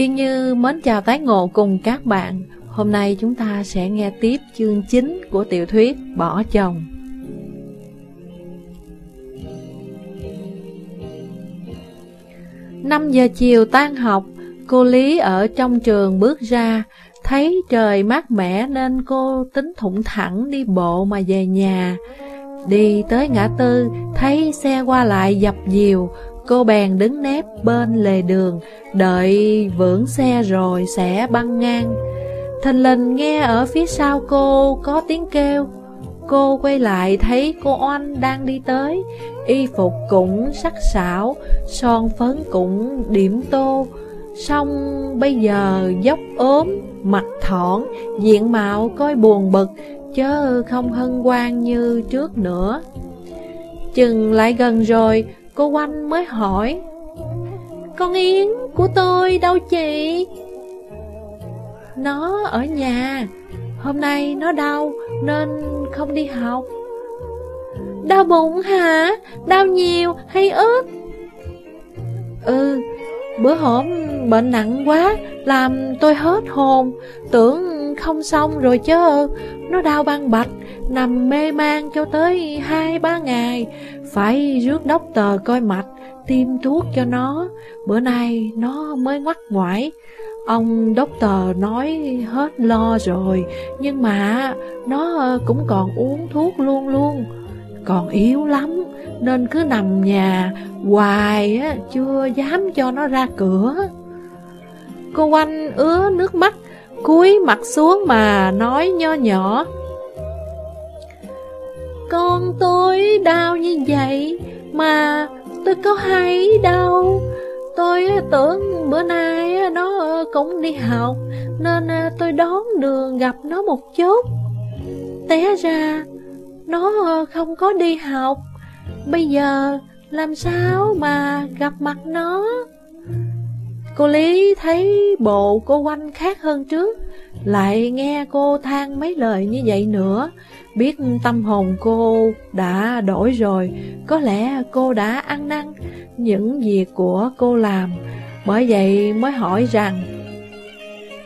Yên Như mến chào tái ngộ cùng các bạn Hôm nay chúng ta sẽ nghe tiếp chương 9 của tiểu thuyết Bỏ chồng năm giờ chiều tan học, cô Lý ở trong trường bước ra, thấy trời mát mẻ nên cô tính thủng thẳng đi bộ mà về nhà. Đi tới ngã tư, thấy xe qua lại dập dìu, cô bèn đứng nép bên lề đường, đợi vững xe rồi sẽ băng ngang. Thình lình nghe ở phía sau cô có tiếng kêu, Cô quay lại thấy cô Oanh đang đi tới. Y phục cũng sắc sảo Son phấn cũng điểm tô. Xong bây giờ dốc ốm Mặt thỏn Diện mạo coi buồn bực Chớ không hân hoan như trước nữa. Chừng lại gần rồi Cô Oanh mới hỏi Con Yến của tôi đâu chị? Nó ở nhà Hôm nay nó đau nên không đi học Đau bụng hả? Đau nhiều hay ít? Ừ, bữa hổm bệnh nặng quá, Làm tôi hết hồn. Tưởng không xong rồi chứ Nó đau băng bạch, Nằm mê man cho tới hai ba ngày. Phải rước đốc tờ coi mạch, Tiêm thuốc cho nó. Bữa nay nó mới ngoắt ngoải Ông doctor nói hết lo rồi, Nhưng mà nó cũng còn uống thuốc luôn luôn. Còn yếu lắm Nên cứ nằm nhà hoài á, Chưa dám cho nó ra cửa. Cô quanh ứa nước mắt Cúi mặt xuống mà nói nho nhỏ. Con tôi đau như vậy Mà tôi có hay đâu. Tôi tưởng bữa nay nó cũng đi học Nên tôi đón đường gặp nó một chút. Té ra nó, không có đi học. Bây giờ làm sao mà gặp mặt nó? Cô Lý thấy bộ cô quanh khác hơn trước, Lại nghe cô than mấy lời như vậy nữa. Biết tâm hồn cô đã đổi rồi, Có lẽ cô đã ăn năn những việc của cô làm. Bởi vậy mới hỏi rằng,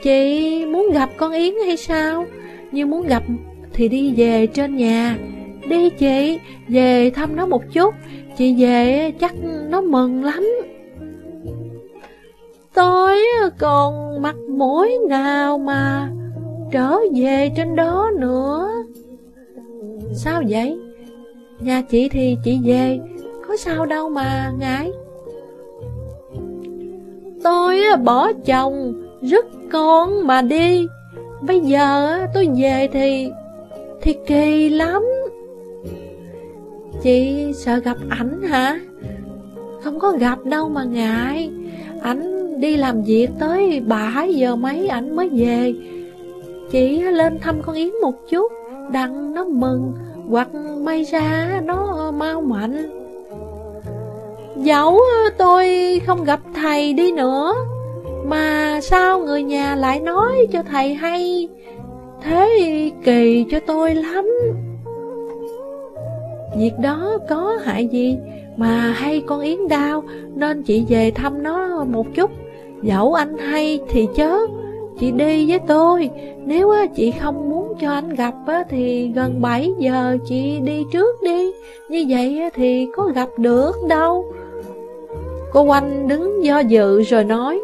Chị muốn gặp con Yến hay sao? như muốn gặp thì đi về trên nhà. Đi chị, về thăm nó một chút. Chị về chắc nó mừng lắm. Tôi còn mặt mũi nào mà trở về trên đó nữa? Sao vậy? Nhà chị thì chị về Có sao đâu mà ngại. Tôi bỏ chồng rứt con mà đi. Bây giờ tôi về thì thì kỳ lắm. Chị sợ gặp ảnh hả? Không có gặp đâu mà ngại. Ảnh đi làm việc tới 7 giờ mấy ảnh mới về. Chị lên thăm con Yến một chút, Đặng nó mừng, Hoặc may ra nó mau mạnh. Dẫu tôi không gặp thầy đi nữa, Mà sao người nhà lại nói cho thầy hay? Thế kỳ cho tôi lắm. Việc đó có hại gì Mà hay con Yến đau, Nên chị về thăm nó một chút. Dẫu anh hay thì chớ, Chị đi với tôi. Nếu chị không muốn cho anh gặp Thì gần 7 giờ chị đi trước đi. Như vậy thì có gặp được đâu. Cô Oanh đứng do dự rồi nói.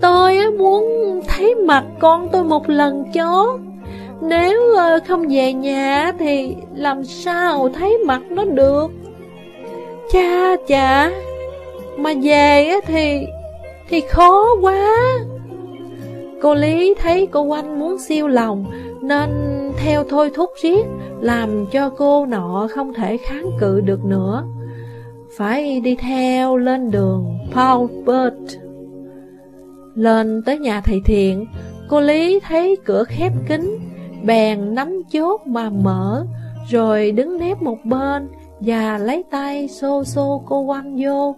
Tôi muốn thấy mặt con tôi một lần cho Nếu ờ, không về nhà thì làm sao thấy mặt nó được? Cha, chà, Mà về thì thì khó quá. Cô Lý thấy cô Oanh muốn siêu lòng, Nên theo thôi thúc riết, Làm cho cô nọ không thể kháng cự được nữa. Phải đi theo lên đường Paul Burt lên tới nhà thầy thiện. Cô Lý thấy cửa khép kín Bèn nắm chốt mà mở Rồi đứng nép một bên Và lấy tay xô xô cô quanh vô.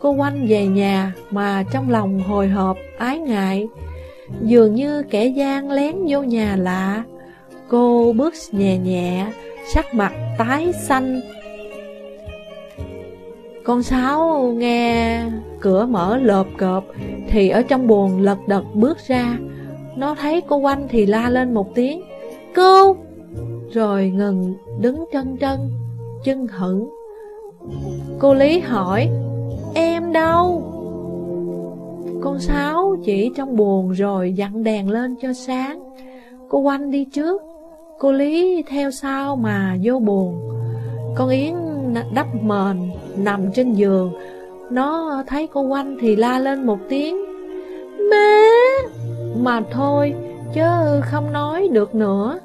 Cô quanh về nhà mà trong lòng hồi hộp, ái ngại. Dường như kẻ gian lén vô nhà lạ. Cô bước nhẹ nhẹ, sắc mặt tái xanh con Sáu, nghe cửa mở lợp cợp Thì ở trong buồn lật đật bước ra. Nó thấy cô quanh thì la lên một tiếng Cô Rồi ngừng đứng chân chân Chân hững. Cô Lý hỏi, Em đâu? Con Sáu chỉ trong buồn rồi dặn đèn lên cho sáng. Cô quanh đi trước, Cô Lý theo sau mà vô buồn. Con Yến đắp mền Nằm trên giường. Nó thấy cô quanh thì la lên một tiếng. Má! Mà thôi Chứ không nói được nữa.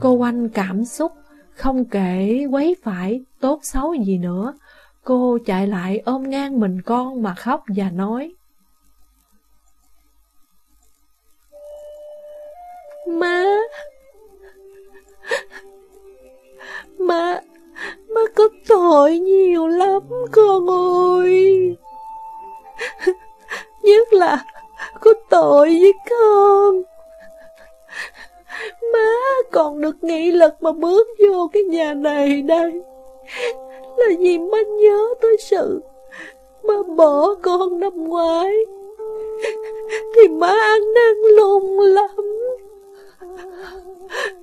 Cô quanh cảm xúc, Không kể quấy phải Tốt xấu gì nữa. Cô chạy lại ôm ngang mình con mà khóc và nói. Má! Má! Má có tội nhiều lắm, con ơi. Nhất là có tội với con. Má còn được nghị lực mà bước vô cái nhà này đây. Là vì má nhớ tới sự Má bỏ con năm ngoái. Thì má ăn năn lùng lắm.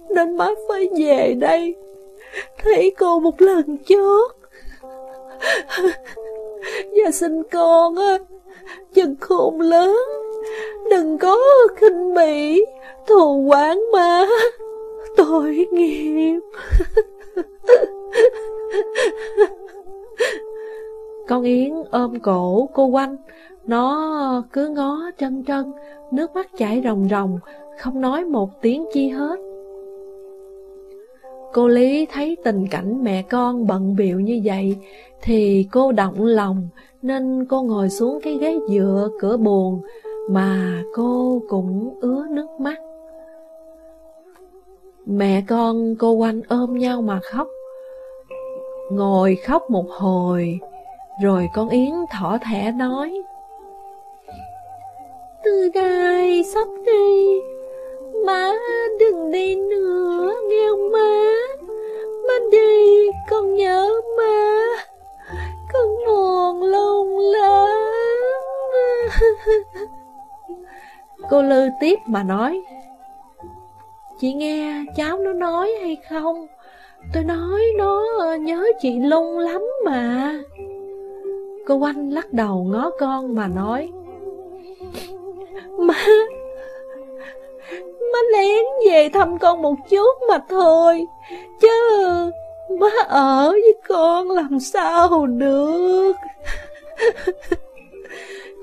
Nên má phải về đây. Thấy cô một lần chót Và xin con á, Chừng khôn lớn. Đừng có khinh bỉ, Thù quán má Tội nghiệp. Con Yến ôm cổ cô quanh. Nó cứ ngó chân chân Nước mắt chảy ròng ròng, Không nói một tiếng chi hết. Cô Lý thấy tình cảnh mẹ con bận biệu như vậy Thì cô động lòng Nên cô ngồi xuống cái ghế dựa cửa buồn Mà cô cũng ứa nước mắt. Mẹ con cô quanh ôm nhau mà khóc. Ngồi khóc một hồi Rồi con Yến thỏ thẻ nói, Từ đây sắp đi, Má đừng đi nữa nghe má. Má đi con nhớ má. Con buồn lòng lắm. Cô Lư tiếp mà nói, Chị nghe cháu nó nói hay không? Tôi nói nó nhớ chị lung lắm mà. Cô Oanh lắc đầu ngó con mà nói, Má Má lén về thăm con một chút mà thôi. Chứ má ở với con làm sao được.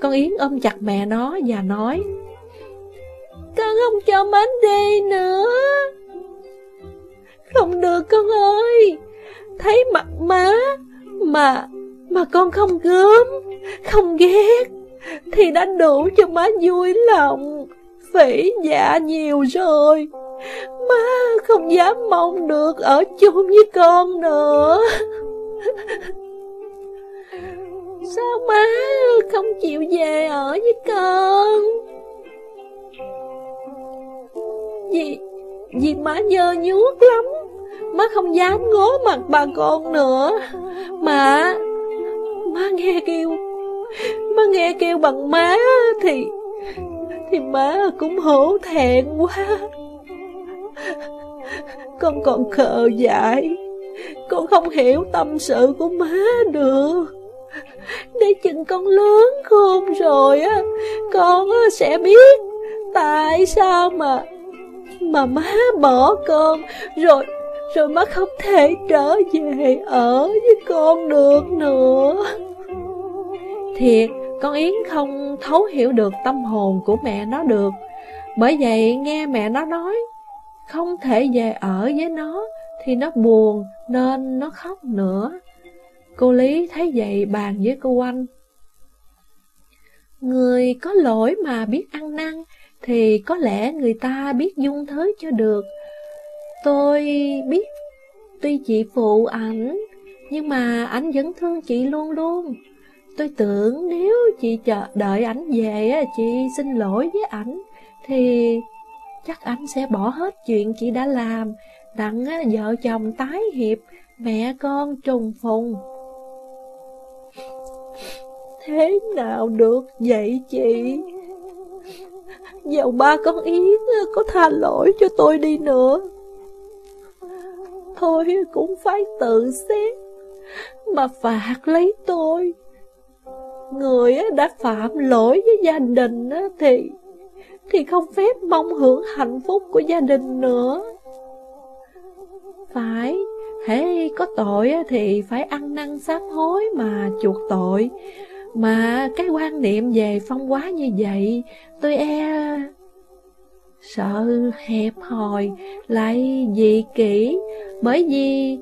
Con Yến ôm chặt mẹ nó và nói, Con không cho má đi nữa. Không được con ơi. Thấy mặt má Mà Mà con không gớm, Không ghét Thì đã đủ cho má vui lòng phỉ dạ nhiều rồi. Má không dám mong được ở chung với con nữa. Sao má không chịu về ở với con? Vì, vì má nhơ nhuốc lắm. Má không dám ngó mặt bà con nữa. Mà Má nghe kêu Má nghe kêu bằng má thì thì má cũng hổ thẹn quá. Con còn khờ dại, Con không hiểu tâm sự của má được. Để chừng con lớn khôn rồi á, Con sẽ biết Tại sao mà Mà má bỏ con, Rồi Rồi má không thể trở về Ở với con được nữa. Thiệt con Yến không thấu hiểu được tâm hồn của mẹ nó được. Bởi vậy nghe mẹ nó nói, Không thể về ở với nó, Thì nó buồn nên nó khóc nữa. Cô Lý thấy vậy bàn với cô anh Người có lỗi mà biết ăn năn, Thì có lẽ người ta biết dung thứ cho được. Tôi biết, Tuy chị phụ ảnh, Nhưng mà ảnh vẫn thương chị luôn luôn. Tôi tưởng nếu chị chờ đợi ảnh về, chị xin lỗi với ảnh, thì chắc ảnh sẽ bỏ hết chuyện chị đã làm, đặng vợ chồng tái hiệp, mẹ con trùng phùng. thế nào được vậy chị? Dầu ba con Yến có tha lỗi cho tôi đi nữa Thôi cũng phải tự xét Mà phạt lấy tôi Người đã phạm lỗi với gia đình thì Thì không phép mong hưởng hạnh phúc của gia đình nữa. Phải, Hễ có tội thì phải ăn năn sám hối mà chuộc tội. Mà cái quan niệm về phong hóa như vậy, Tôi e Sợ hẹp hòi, Lại dị kỹ Bởi vì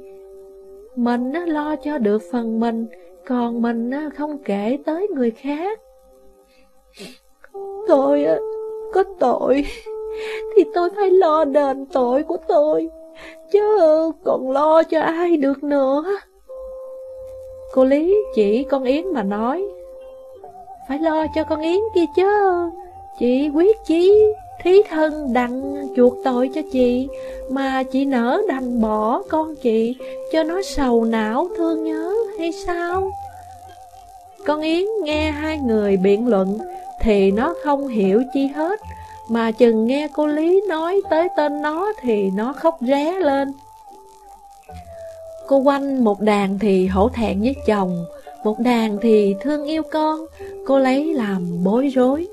Mình lo cho được phần mình còn mình không kể tới người khác. Tôi có tội. Thì tôi phải lo đền tội của tôi. Chứ còn lo cho ai được nữa. Cô Lý chỉ con Yến mà nói. Phải lo cho con Yến kia chứ. Chị quyết chí Thí thân đặng chuộc tội cho chị, Mà chị nỡ đành bỏ con chị, Cho nó sầu não thương nhớ hay sao? Con Yến nghe hai người biện luận Thì nó không hiểu chi hết, Mà chừng nghe cô Lý nói tới tên nó Thì nó khóc ré lên. Cô quanh một đàn thì hổ thẹn với chồng, Một đàn thì thương yêu con, Cô lấy làm bối rối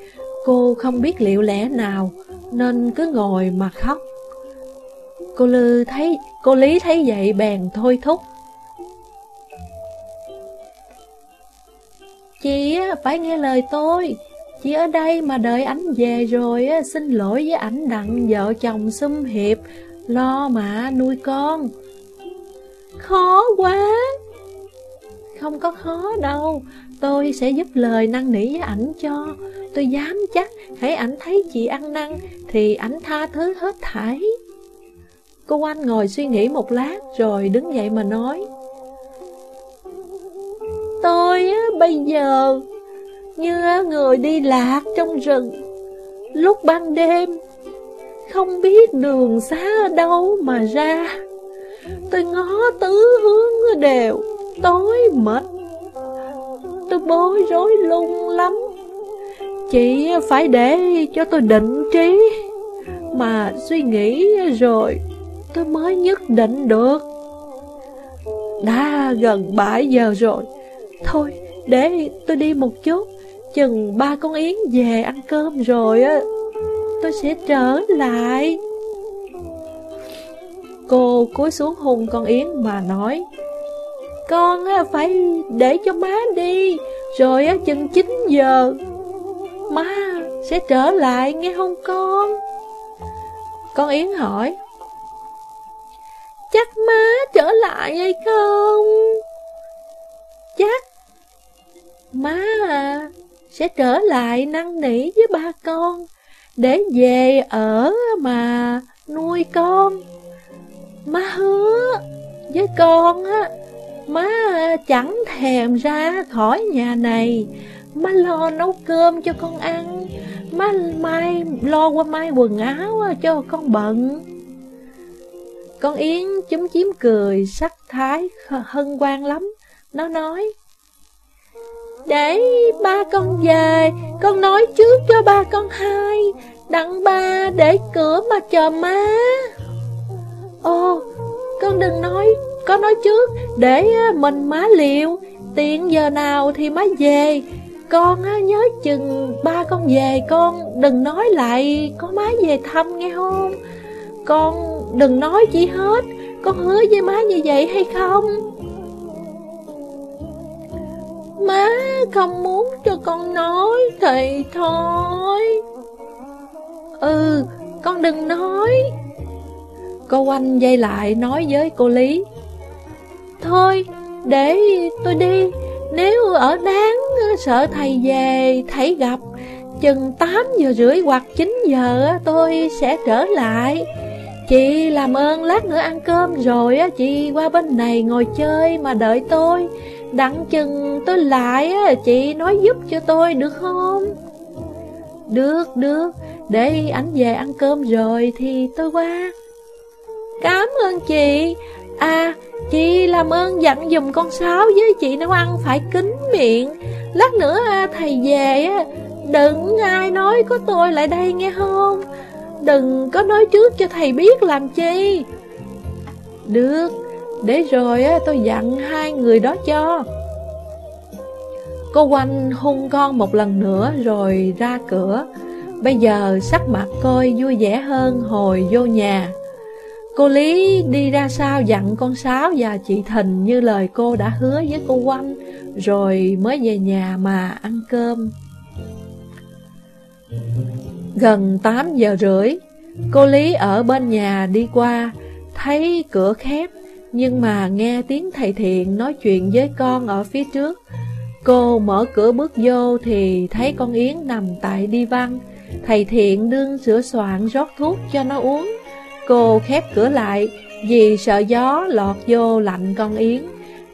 Cô không biết liệu lẽ nào, Nên cứ ngồi mà khóc. Cô Lư thấy, Cô Lý thấy vậy bèn thôi thúc. Chị phải nghe lời tôi. Chị ở đây mà đợi ảnh về rồi Xin lỗi với ảnh đặng vợ chồng xâm hiệp. Lo mà, nuôi con. Khó quá. Không có khó đâu. Tôi sẽ giúp lời năn nỉ với ảnh cho. Tôi dám chắc Hãy ảnh thấy chị ăn năn Thì ảnh tha thứ hết thảy. Cô anh ngồi suy nghĩ một lát Rồi đứng dậy mà nói Tôi á, bây giờ Như người đi lạc trong rừng. Lúc ban đêm Không biết đường xá ở đâu mà ra. Tôi ngó tứ hướng đều Tối mệt. Tôi bối rối lung lắm. Chị phải để cho tôi định trí. Mà suy nghĩ rồi, Tôi mới nhất định được. Đã gần 7 giờ rồi. Thôi, để tôi đi một chút. Chừng ba con Yến về ăn cơm rồi á, Tôi sẽ trở lại. Cô cúi xuống hôn con Yến mà nói. Con phải để cho má đi. Rồi chừng 9 giờ, Má sẽ trở lại, nghe không con? Con Yến hỏi. Chắc má trở lại hay không? Chắc Má à Sẽ trở lại năn nỉ với ba con, Để về ở mà nuôi con. Má hứa với con á Má chẳng thèm ra khỏi nhà này. Má lo nấu cơm cho con ăn. Má mai, lo qua mai quần áo cho con bận. Con Yến chúng chiếm cười, sắc thái hân hoan lắm. Nó nói, Để ba con về, Con nói trước cho ba con hai. Đặng ba để cửa mà chờ má. Ồ, Con đừng nói có nói trước Để mình má liệu Tiện giờ nào thì má về. Con á, nhớ chừng ba con về con đừng nói lại có má về thăm nghe không? Con đừng nói chi hết Con hứa với má như vậy hay không? Má không muốn cho con nói thì thôi. Ừ con đừng nói. Cô anh dây lại nói với cô Lý. Thôi, để tôi đi. Nếu ở đáng sợ thầy về, Thầy gặp. Chừng 8 giờ rưỡi hoặc 9 giờ, Tôi sẽ trở lại. Chị làm ơn lát nữa ăn cơm rồi Chị qua bên này ngồi chơi mà đợi tôi. Đặng chừng tôi lại Chị nói giúp cho tôi được không? Được được. Để ảnh về ăn cơm rồi Thì tôi qua. Cảm ơn chị. À Chị làm ơn dặn dùm con sáo với chị nấu ăn phải kín miệng. Lát nữa thầy về Đừng ai nói có tôi lại đây nghe không? Đừng có nói trước cho thầy biết làm chi. Được, Để rồi tôi dặn hai người đó cho. Cô quanh hung con một lần nữa rồi ra cửa. Bây giờ sắc mặt coi vui vẻ hơn hồi vô nhà. Cô Lý đi ra sau dặn con Sáu và chị Thình như lời cô đã hứa với cô Quanh Rồi mới về nhà mà ăn cơm. Gần 8 giờ rưỡi, Cô Lý ở bên nhà đi qua, Thấy cửa khép, Nhưng mà nghe tiếng thầy Thiện nói chuyện với con ở phía trước. Cô mở cửa bước vô thì thấy con Yến nằm tại đi văn Thầy Thiện đương sửa soạn rót thuốc cho nó uống. Cô khép cửa lại vì sợ gió lọt vô lạnh con Yến.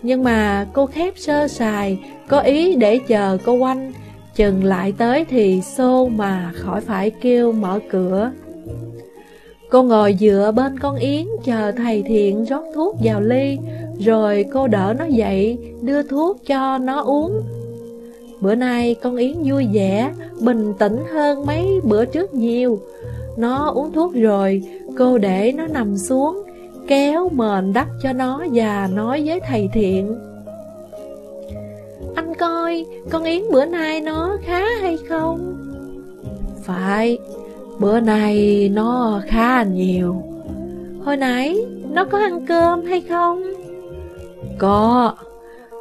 Nhưng mà cô khép sơ sài Có ý để chờ cô quanh. Chừng lại tới thì xô mà khỏi phải kêu mở cửa. Cô ngồi dựa bên con Yến chờ thầy Thiện rót thuốc vào ly Rồi cô đỡ nó dậy đưa thuốc cho nó uống. Bữa nay con Yến vui vẻ, bình tĩnh hơn mấy bữa trước nhiều. Nó uống thuốc rồi, cô để nó nằm xuống Kéo mền đắp cho nó và nói với thầy Thiện Anh coi, con Yến bữa nay nó khá hay không? Phải, bữa nay nó khá nhiều Hồi nãy, nó có ăn cơm hay không? Có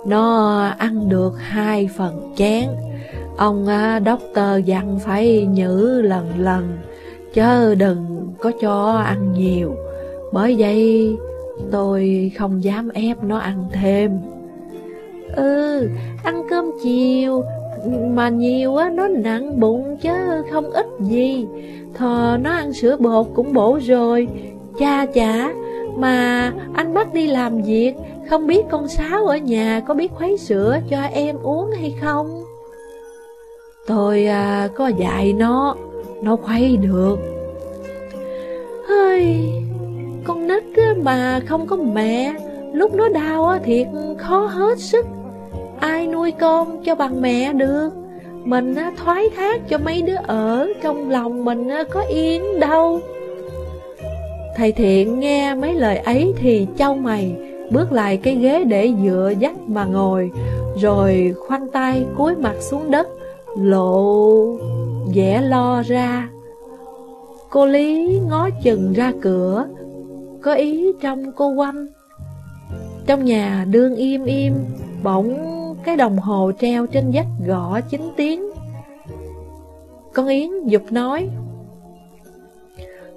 nó ăn được hai phần chén Ông à, doctor dặn phải nhử lần lần Chớ đừng có cho ăn nhiều Bởi vậy tôi không dám ép nó ăn thêm Ừ, ăn cơm chiều Mà nhiều á, nó nặng bụng chứ không ít gì Thờ nó ăn sữa bột cũng bổ rồi Cha chả Mà anh bắt đi làm việc không biết con Sáu ở nhà có biết khuấy sữa cho em uống hay không? Tôi à, có dạy nó, nó khuấy được. Hơi, con nít mà không có mẹ, lúc nó đau thiệt khó hết sức. Ai nuôi con cho bằng mẹ được? Mình thoái thác cho mấy đứa ở, trong lòng mình có yên đâu. Thầy Thiện nghe mấy lời ấy thì châu mày, Bước lại cái ghế để dựa dắt mà ngồi Rồi khoanh tay cúi mặt xuống đất Lộ vẻ lo ra Cô Lý ngó chừng ra cửa. Có ý trong cô quanh Trong nhà đương im im Bỗng cái đồng hồ treo trên vách gõ chín tiếng. Con Yến dục nói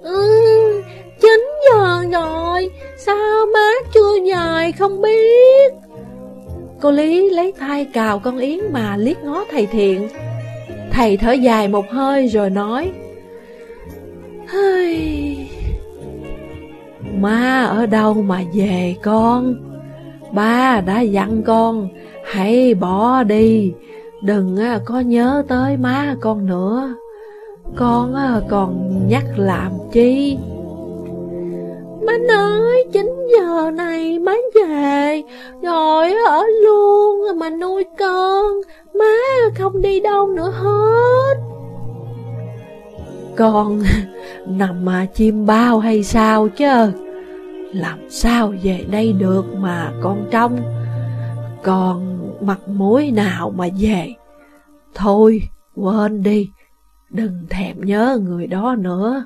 Ừ, chín giờ rồi Sao má chưa dài không biết? Cô Lý lấy tay cào con Yến mà liếc ngó thầy thiện. Thầy thở dài một hơi rồi nói Má ở đâu mà về con? Ba đã dặn con, Hãy bỏ đi. Đừng à, có nhớ tới má con nữa. Con à, còn nhắc làm chi? Má nói 9 giờ này má về. Rồi ở luôn, mà nuôi con. Má không đi đâu nữa hết. Con nằm mà chim bao hay sao chứ? Làm sao về đây được mà con trông Còn mặt mũi nào mà về? Thôi quên đi. Đừng thèm nhớ người đó nữa.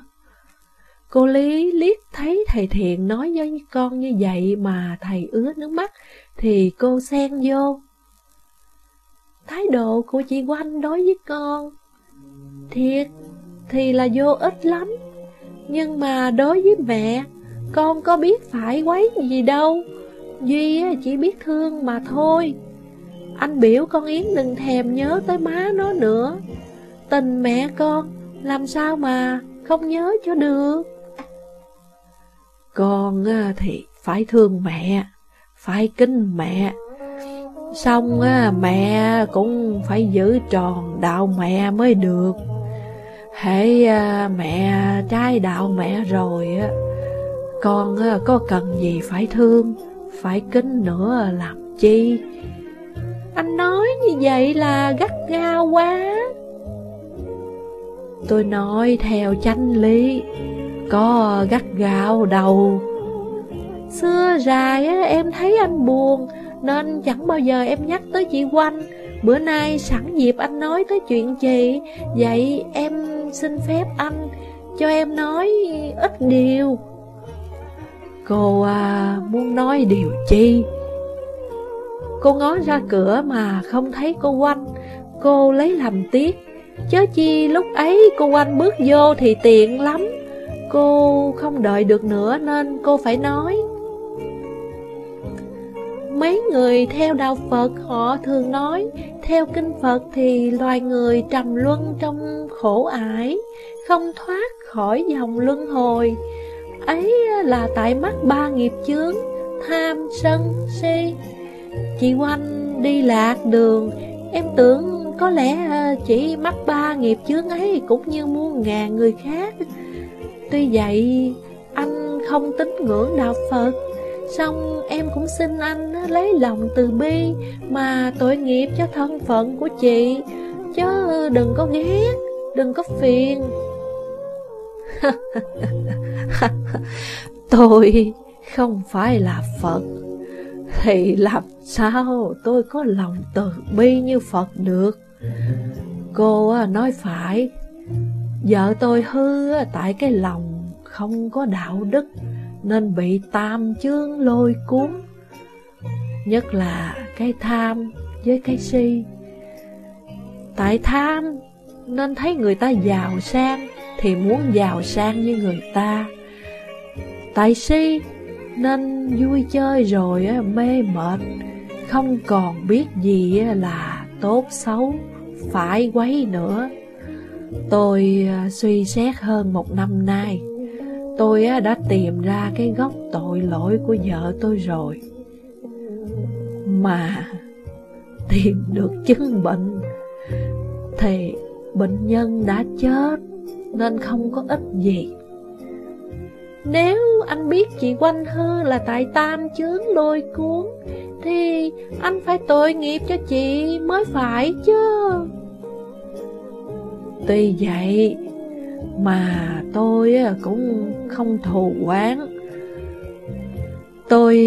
Cô Lý liếc thấy thầy Thiện nói với con như vậy mà thầy ứa nước mắt, thì cô xen vô. Thái độ của chị Quanh đối với con, thiệt thì là vô ích lắm, nhưng mà đối với mẹ, con có biết phải quấy gì đâu, Duy chỉ biết thương mà thôi. Anh biểu con Yến đừng thèm nhớ tới má nó nữa, tình mẹ con làm sao mà không nhớ cho được. Con thì phải thương mẹ, phải kính mẹ. Xong mẹ cũng phải giữ tròn đạo mẹ mới được. Hãy à, mẹ trái đạo mẹ rồi, á con có cần gì phải thương, phải kính nữa làm chi? Anh nói như vậy là gắt gao quá. Tôi nói theo chánh lý Có gắt gao đầu. Xưa dài em thấy anh buồn Nên chẳng bao giờ em nhắc tới chị Quanh Bữa nay sẵn dịp anh nói tới chuyện chị. Vậy em xin phép anh Cho em nói ít điều. Cô à, muốn nói điều chi? Cô ngó ra cửa mà không thấy cô quanh Cô lấy làm tiếc. Chớ chi lúc ấy cô quanh bước vô thì tiện lắm. Cô không đợi được nữa nên cô phải nói Mấy người theo đạo Phật họ thường nói Theo kinh Phật thì loài người trầm luân trong khổ ải Không thoát khỏi dòng luân hồi. Ấy là tại mắt ba nghiệp chướng Tham, sân, si. Chị Oanh đi lạc đường Em tưởng có lẽ chỉ mắc ba nghiệp chướng ấy Cũng như muôn ngàn người khác. Tuy vậy anh không tín ngưỡng đạo Phật. Xong em cũng xin anh lấy lòng từ bi Mà tội nghiệp cho thân phận của chị. Chứ đừng có ghét, đừng có phiền. Tôi không phải là Phật. Thì làm sao tôi có lòng từ bi như Phật được? Cô nói phải Vợ tôi hư tại cái lòng không có đạo đức nên bị tam chương lôi cuốn. Nhất là cái tham với cái si. Tại tham nên thấy người ta giàu sang Thì muốn giàu sang như người ta. Tại si nên vui chơi rồi mê mệt, Không còn biết gì là tốt xấu, Phải quấy nữa. Tôi à, suy xét hơn một năm nay. Tôi đã tìm ra cái gốc tội lỗi của vợ tôi rồi. Mà tìm được chứng bệnh Thì bệnh nhân đã chết Nên không có ích gì. Nếu anh biết chị Quanh Hư là tại tam chướng lôi cuốn, Thì anh phải tội nghiệp cho chị mới phải chứ. Tuy vậy mà tôi cũng không thù quán Tôi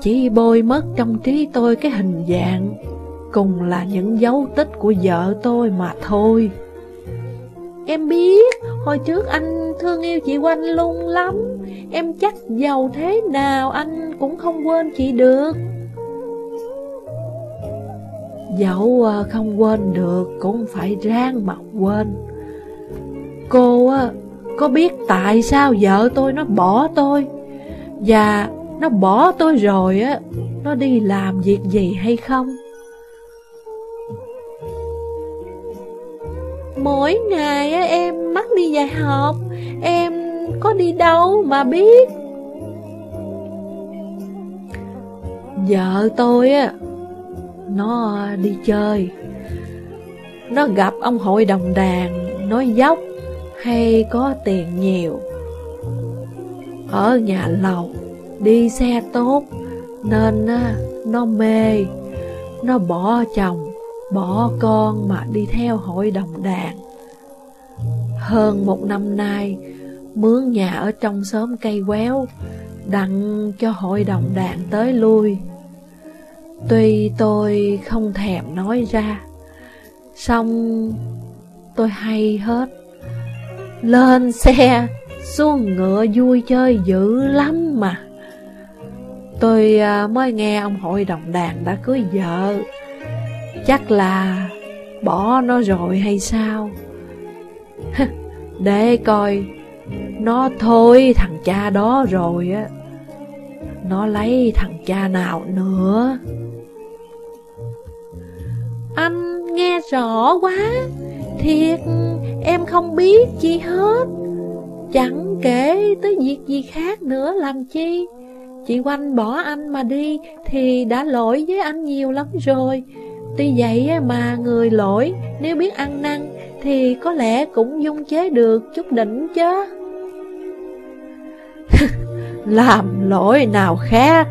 chỉ bôi mất trong trí tôi cái hình dạng Cùng là những dấu tích của vợ tôi mà thôi. Em biết, hồi trước anh thương yêu chị Quanh lung lắm. Em chắc giàu thế nào anh cũng không quên chị được. Dẫu à, không quên được cũng phải ráng mà quên. Cô á, có biết tại sao vợ tôi nó bỏ tôi? Và nó bỏ tôi rồi á Nó đi làm việc gì hay không? Mỗi ngày á, em mắc đi dạy học Em có đi đâu mà biết? Vợ tôi á Nó đi chơi. Nó gặp ông hội đồng đàn Nói dốc hay có tiền nhiều. Ở nhà lầu, đi xe tốt, nên nó mê, nó bỏ chồng, bỏ con mà đi theo hội đồng đàn. Hơn một năm nay, mướn nhà ở trong xóm cây quéo, đặng cho hội đồng đàn tới lui. Tuy tôi không thèm nói ra, xong tôi hay hết. Lên xe, xuống ngựa vui chơi dữ lắm mà. Tôi à, mới nghe ông hội đồng đàn đã cưới vợ. Chắc là bỏ nó rồi hay sao? Để coi, nó thôi thằng cha đó rồi á. Nó lấy thằng cha nào nữa? Anh nghe rõ quá, thiệt Em không biết chi hết. Chẳng kể tới việc gì khác nữa, làm chi? Chị Quanh bỏ anh mà đi Thì đã lỗi với anh nhiều lắm rồi. Tuy vậy mà người lỗi, Nếu biết ăn năn Thì có lẽ cũng dung chế được chút đỉnh chứ. Làm lỗi nào khác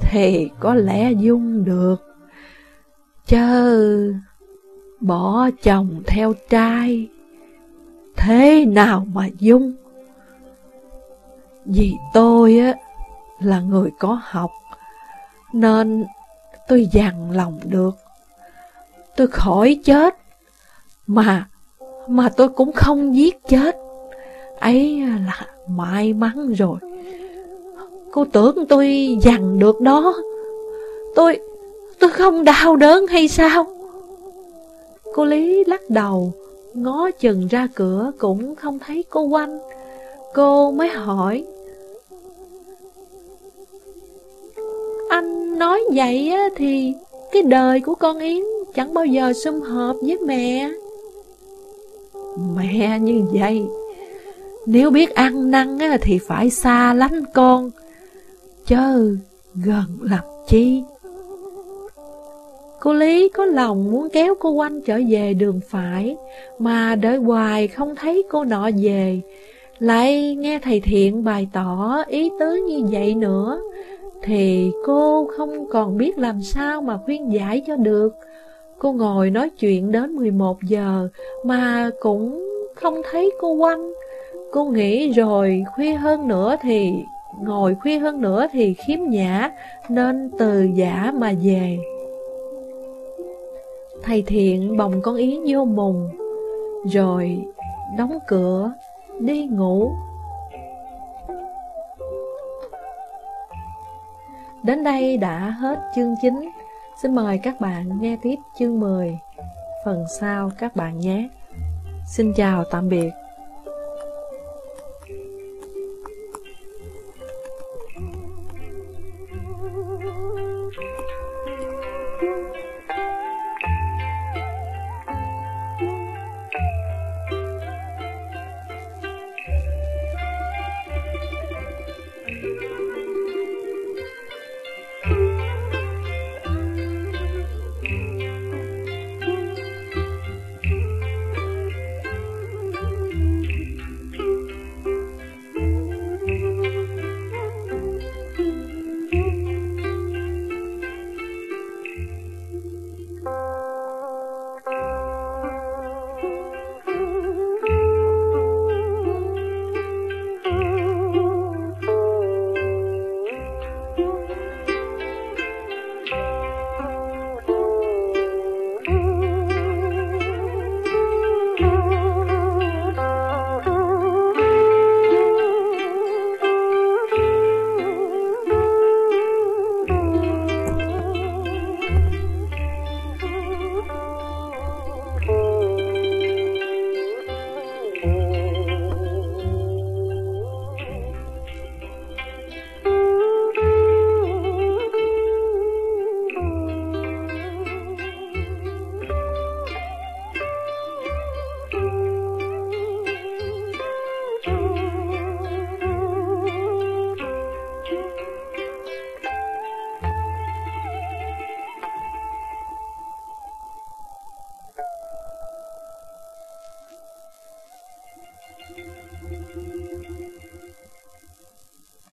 Thì có lẽ dung được. Chớ bỏ chồng theo trai, thế nào mà dung? Vì tôi á là người có học, nên tôi dằn lòng được. Tôi khỏi chết, mà mà tôi cũng không giết chết. Ấy là may mắn rồi. Cô tưởng tôi dằn được đó. Tôi, tôi không đau đớn hay sao? Cô Lý lắc đầu, ngó chừng ra cửa cũng không thấy cô quanh. Cô mới hỏi. Anh nói vậy thì cái đời của con Yến chẳng bao giờ xung hợp với mẹ. Mẹ như vậy, nếu biết ăn năn thì phải xa lánh con, chớ gần làm chi. Cô Lý có lòng muốn kéo cô quanh trở về đường phải, mà đợi hoài không thấy cô nọ về. Lại nghe thầy thiện bày tỏ ý tứ như vậy nữa, thì cô không còn biết làm sao mà khuyên giải cho được. Cô ngồi nói chuyện đến 11 giờ mà cũng không thấy cô quanh. Cô nghĩ rồi khuya hơn nữa thì ngồi khuya hơn nữa thì khiếm nhã nên từ giả mà về. Thầy thiện bồng con Yến vô mùng Rồi đóng cửa, Đi ngủ. Đến đây đã hết chương 9 Xin mời các bạn nghe tiếp chương 10 Phần sau các bạn nhé. Xin chào tạm biệt.